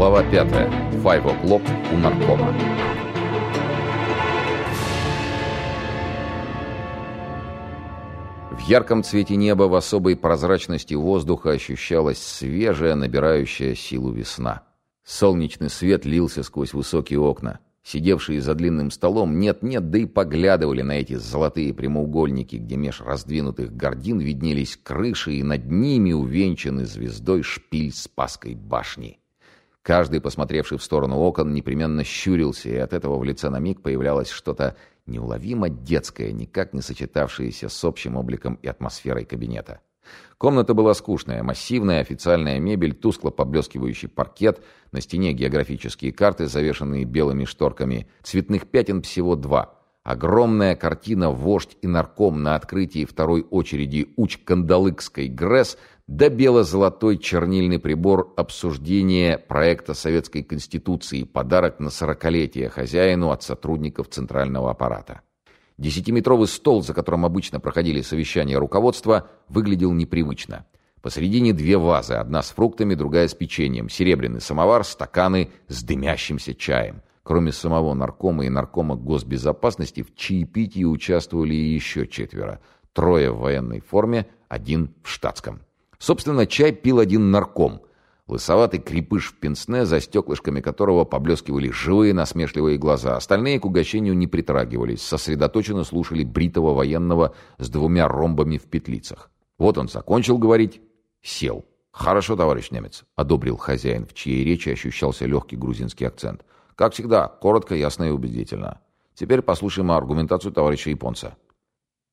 Глава 5. Five o'clock у наркома. В ярком цвете неба, в особой прозрачности воздуха ощущалась свежая, набирающая силу весна. Солнечный свет лился сквозь высокие окна. Сидевшие за длинным столом нет-нет, да и поглядывали на эти золотые прямоугольники, где меж раздвинутых гордин виднелись крыши, и над ними увенчанный звездой шпиль Спасской башни. Каждый, посмотревший в сторону окон, непременно щурился, и от этого в лице на миг появлялось что-то неуловимо детское, никак не сочетавшееся с общим обликом и атмосферой кабинета. Комната была скучная, массивная, официальная мебель, тускло поблескивающий паркет, на стене географические карты, завешенные белыми шторками, цветных пятен всего два. Огромная картина «Вождь и нарком» на открытии второй очереди Уч-Кандалыкской ГРЭС да бело-золотой чернильный прибор обсуждения проекта Советской Конституции, подарок на сорокалетие хозяину от сотрудников Центрального аппарата. Десятиметровый стол, за которым обычно проходили совещания руководства, выглядел непривычно. Посредине две вазы, одна с фруктами, другая с печеньем, серебряный самовар, стаканы с дымящимся чаем. Кроме самого наркома и наркома госбезопасности, в чаепитии участвовали еще четверо. Трое в военной форме, один в штатском. Собственно, чай пил один нарком. Лысоватый крепыш в пенсне, за стеклышками которого поблескивали живые насмешливые глаза. Остальные к угощению не притрагивались, сосредоточенно слушали бритого военного с двумя ромбами в петлицах. Вот он закончил говорить, сел. «Хорошо, товарищ немец», — одобрил хозяин, в чьей речи ощущался легкий грузинский акцент. «Как всегда, коротко, ясно и убедительно. Теперь послушаем аргументацию товарища японца».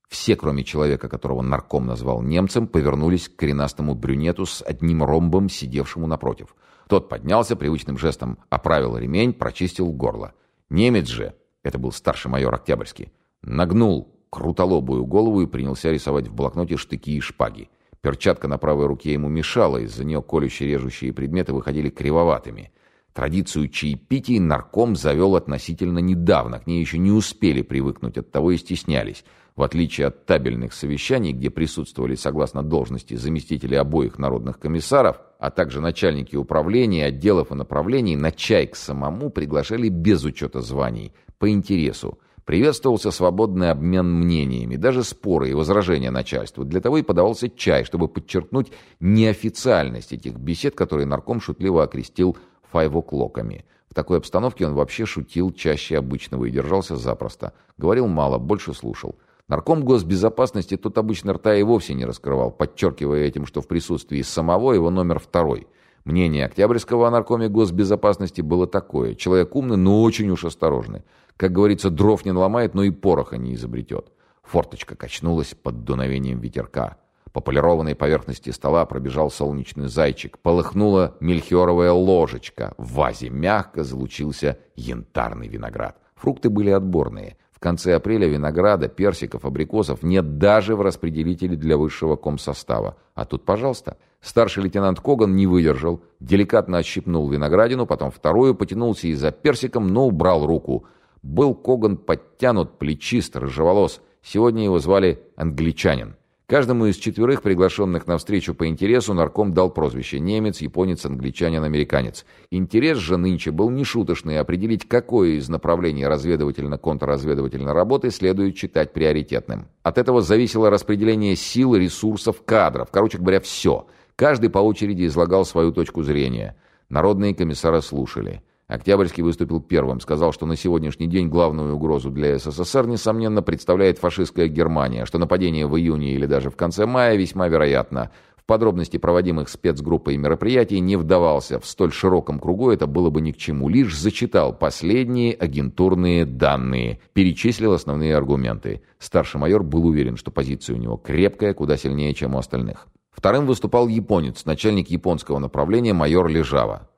Все, кроме человека, которого нарком назвал немцем, повернулись к коренастому брюнету с одним ромбом, сидевшему напротив. Тот поднялся, привычным жестом оправил ремень, прочистил горло. Немец же, это был старший майор Октябрьский, нагнул крутолобую голову и принялся рисовать в блокноте штыки и шпаги. Перчатка на правой руке ему мешала, из-за нее колюще-режущие предметы выходили кривоватыми. Традицию чаепитий нарком завел относительно недавно, к ней еще не успели привыкнуть, оттого и стеснялись. В отличие от табельных совещаний, где присутствовали согласно должности заместители обоих народных комиссаров, а также начальники управления, отделов и направлений, на чай к самому приглашали без учета званий, по интересу. Приветствовался свободный обмен мнениями, даже споры и возражения начальству. Для того и подавался чай, чтобы подчеркнуть неофициальность этих бесед, которые нарком шутливо окрестил файвоклоками. В такой обстановке он вообще шутил чаще обычного и держался запросто. Говорил мало, больше слушал. Нарком госбезопасности тут обычно рта и вовсе не раскрывал, подчеркивая этим, что в присутствии самого его номер второй. Мнение Октябрьского о наркоме госбезопасности было такое. Человек умный, но очень уж осторожный. Как говорится, дров не наломает, но и пороха не изобретет. Форточка качнулась под дуновением ветерка. По полированной поверхности стола пробежал солнечный зайчик. Полыхнула мельхиоровая ложечка. В вазе мягко залучился янтарный виноград. Фрукты были отборные. В конце апреля винограда, персиков, абрикосов нет даже в распределителе для высшего комсостава. А тут, пожалуйста. Старший лейтенант Коган не выдержал, деликатно отщипнул виноградину, потом вторую, потянулся и за персиком, но убрал руку. Был Коган подтянут, плечист, рыжеволос. Сегодня его звали англичанин. Каждому из четверых приглашенных на встречу по интересу нарком дал прозвище немец, японец, англичанин, американец. Интерес же нынче был нешуточный, определить, какое из направлений разведывательно-контрразведывательной работы следует считать приоритетным. От этого зависело распределение сил, ресурсов, кадров, короче говоря, все. Каждый по очереди излагал свою точку зрения. Народные комиссары слушали. Октябрьский выступил первым, сказал, что на сегодняшний день главную угрозу для СССР, несомненно, представляет фашистская Германия, что нападение в июне или даже в конце мая весьма вероятно. В подробности проводимых спецгруппой мероприятий не вдавался, в столь широком кругу это было бы ни к чему, лишь зачитал последние агентурные данные, перечислил основные аргументы. Старший майор был уверен, что позиция у него крепкая, куда сильнее, чем у остальных. Вторым выступал японец, начальник японского направления майор Лежава.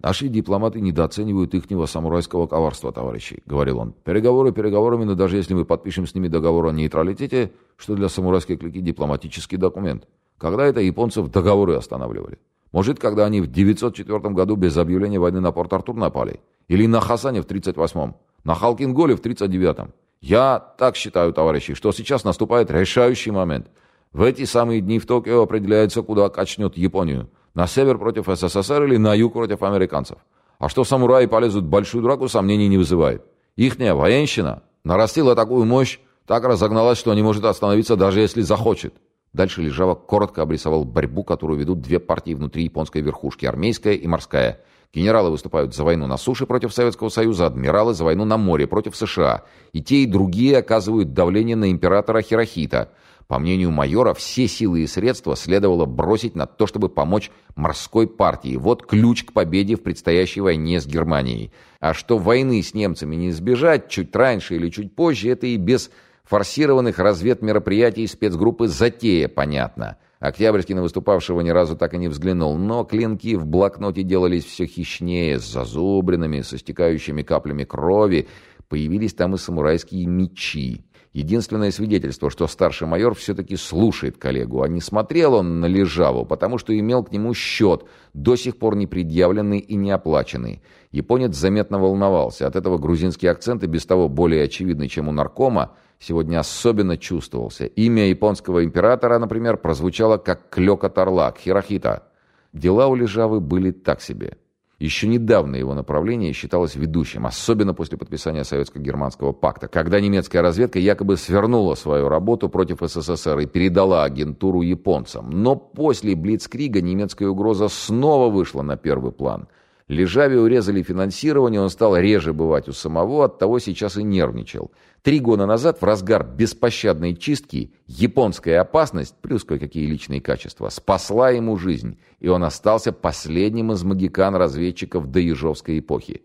«Наши дипломаты недооценивают ихнего самурайского коварства, товарищи», — говорил он. «Переговоры переговорами, но даже если мы подпишем с ними договор о нейтралитете, что для самурайской клики дипломатический документ. Когда это японцев договоры останавливали? Может, когда они в 904 году без объявления войны на Порт-Артур напали? Или на Хасане в 38-м? На Халкинголе в 39-м? Я так считаю, товарищи, что сейчас наступает решающий момент. В эти самые дни в Токио определяется, куда качнет Японию. На север против СССР или на юг против американцев? А что самураи полезут в большую драку, сомнений не вызывает. Ихняя военщина нарастила такую мощь, так разогналась, что не может остановиться, даже если захочет. Дальше Лежава коротко обрисовал борьбу, которую ведут две партии внутри японской верхушки, армейская и морская. Генералы выступают за войну на суше против Советского Союза, адмиралы за войну на море против США. И те, и другие оказывают давление на императора Хирохита. По мнению майора, все силы и средства следовало бросить на то, чтобы помочь морской партии. Вот ключ к победе в предстоящей войне с Германией. А что войны с немцами не избежать чуть раньше или чуть позже, это и без форсированных разведмероприятий спецгруппы «Затея», понятно. Октябрьский на выступавшего ни разу так и не взглянул, но клинки в блокноте делались все хищнее, с зазубринами, со стекающими каплями крови. Появились там и самурайские мечи. Единственное свидетельство, что старший майор все-таки слушает коллегу, а не смотрел он на Лежаву, потому что имел к нему счет, до сих пор не предъявленный и не оплаченный. Японец заметно волновался. От этого грузинский акцент, и без того более очевидный, чем у наркома, сегодня особенно чувствовался. Имя японского императора, например, прозвучало как клёкот орла, Хирохита. Дела у Лежавы были так себе. Еще недавно его направление считалось ведущим, особенно после подписания Советско-Германского пакта, когда немецкая разведка якобы свернула свою работу против СССР и передала агентуру японцам. Но после Блицкрига немецкая угроза снова вышла на первый план. Лежаве урезали финансирование, он стал реже бывать у самого, оттого сейчас и нервничал. Три года назад, в разгар беспощадной чистки, японская опасность, плюс кое-какие личные качества, спасла ему жизнь, и он остался последним из магикан-разведчиков до Ежовской эпохи.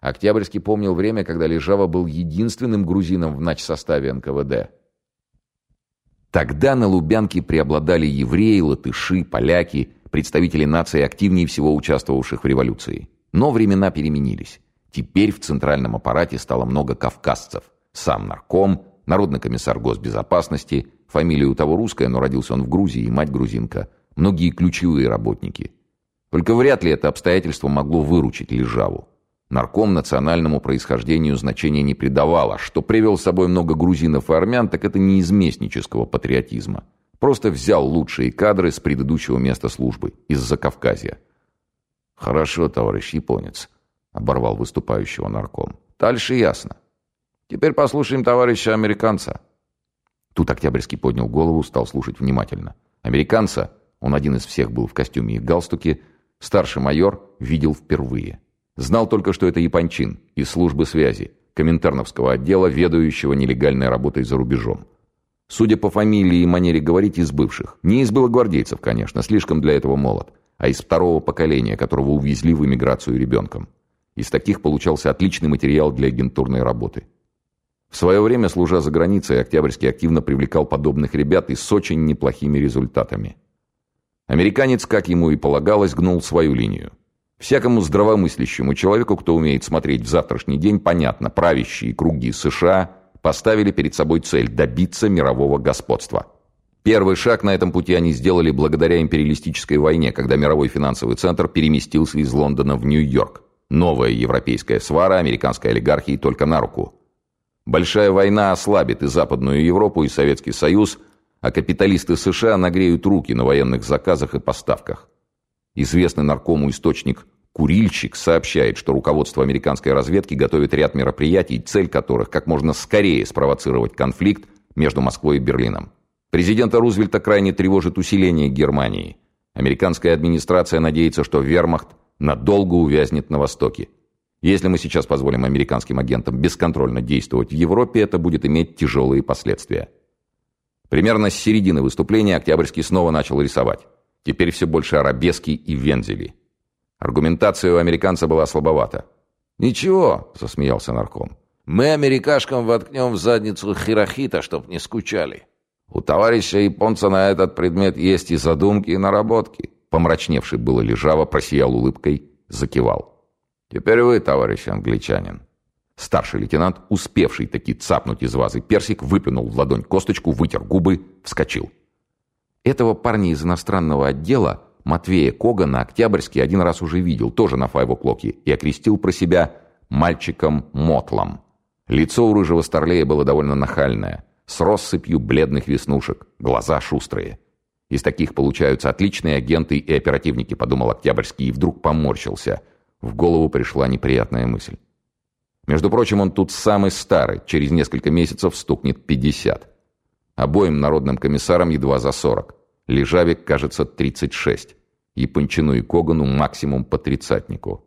Октябрьский помнил время, когда Лежава был единственным грузином в начсоставе НКВД. Тогда на Лубянке преобладали евреи, латыши, поляки, представители наций, активнее всего участвовавших в революции. Но времена переменились. Теперь в центральном аппарате стало много кавказцев – сам нарком, народный комиссар госбезопасности, фамилия у того русская, но родился он в Грузии, и мать грузинка, многие ключевые работники. Только вряд ли это обстоятельство могло выручить Лежаву. Нарком национальному происхождению значения не придавал, а что привел с собой много грузинов и армян, так это не из местнического патриотизма. Просто взял лучшие кадры с предыдущего места службы, из Закавказья. «Хорошо, товарищ японец», — оборвал выступающего нарком. «Дальше ясно. Теперь послушаем товарища американца». Тут Октябрьский поднял голову, стал слушать внимательно. Американца, он один из всех был в костюме и галстуке, старший майор видел впервые. Знал только, что это япончин из службы связи, коминтерновского отдела, ведающего нелегальной работой за рубежом. Судя по фамилии и манере говорить, из бывших. Не из белогвардейцев, конечно, слишком для этого молод, а из второго поколения, которого увезли в эмиграцию ребенком. Из таких получался отличный материал для агентурной работы. В свое время, служа за границей, Октябрьский активно привлекал подобных ребят и с очень неплохими результатами. Американец, как ему и полагалось, гнул свою линию. Всякому здравомыслящему человеку, кто умеет смотреть в завтрашний день, понятно, правящие круги США поставили перед собой цель добиться мирового господства. Первый шаг на этом пути они сделали благодаря империалистической войне, когда мировой финансовый центр переместился из Лондона в Нью-Йорк. Новая европейская свара американской олигархии только на руку – Большая война ослабит и Западную Европу, и Советский Союз, а капиталисты США нагреют руки на военных заказах и поставках. Известный наркому источник «Курильщик» сообщает, что руководство американской разведки готовит ряд мероприятий, цель которых как можно скорее спровоцировать конфликт между Москвой и Берлином. Президента Рузвельта крайне тревожит усиление Германии. Американская администрация надеется, что вермахт надолго увязнет на Востоке. Если мы сейчас позволим американским агентам бесконтрольно действовать в Европе, это будет иметь тяжелые последствия. Примерно с середины выступления Октябрьский снова начал рисовать. Теперь все больше арабески и вензели. Аргументация у американца была слабовата. «Ничего», — засмеялся нарком. «Мы америкашкам воткнем в задницу хирохита, чтоб не скучали. У товарища японца на этот предмет есть и задумки, и наработки». Помрачневший было лежаво, просиял улыбкой, закивал. «Теперь вы, товарищ англичанин». Старший лейтенант, успевший таки цапнуть из вазы персик, выплюнул в ладонь косточку, вытер губы, вскочил. Этого парня из иностранного отдела, Матвея Кога, на Октябрьске один раз уже видел, тоже на файв-оклоке, и окрестил про себя мальчиком-мотлом. Лицо у рыжего старлея было довольно нахальное, с россыпью бледных веснушек, глаза шустрые. Из таких получаются отличные агенты и оперативники, подумал Октябрьский и вдруг поморщился. В голову пришла неприятная мысль. Между прочим, он тут самый старый, через несколько месяцев стукнет 50. Обоим народным комиссарам едва за 40. Лежавик, кажется, 36. И Панчину и Когану максимум по тридцатнику.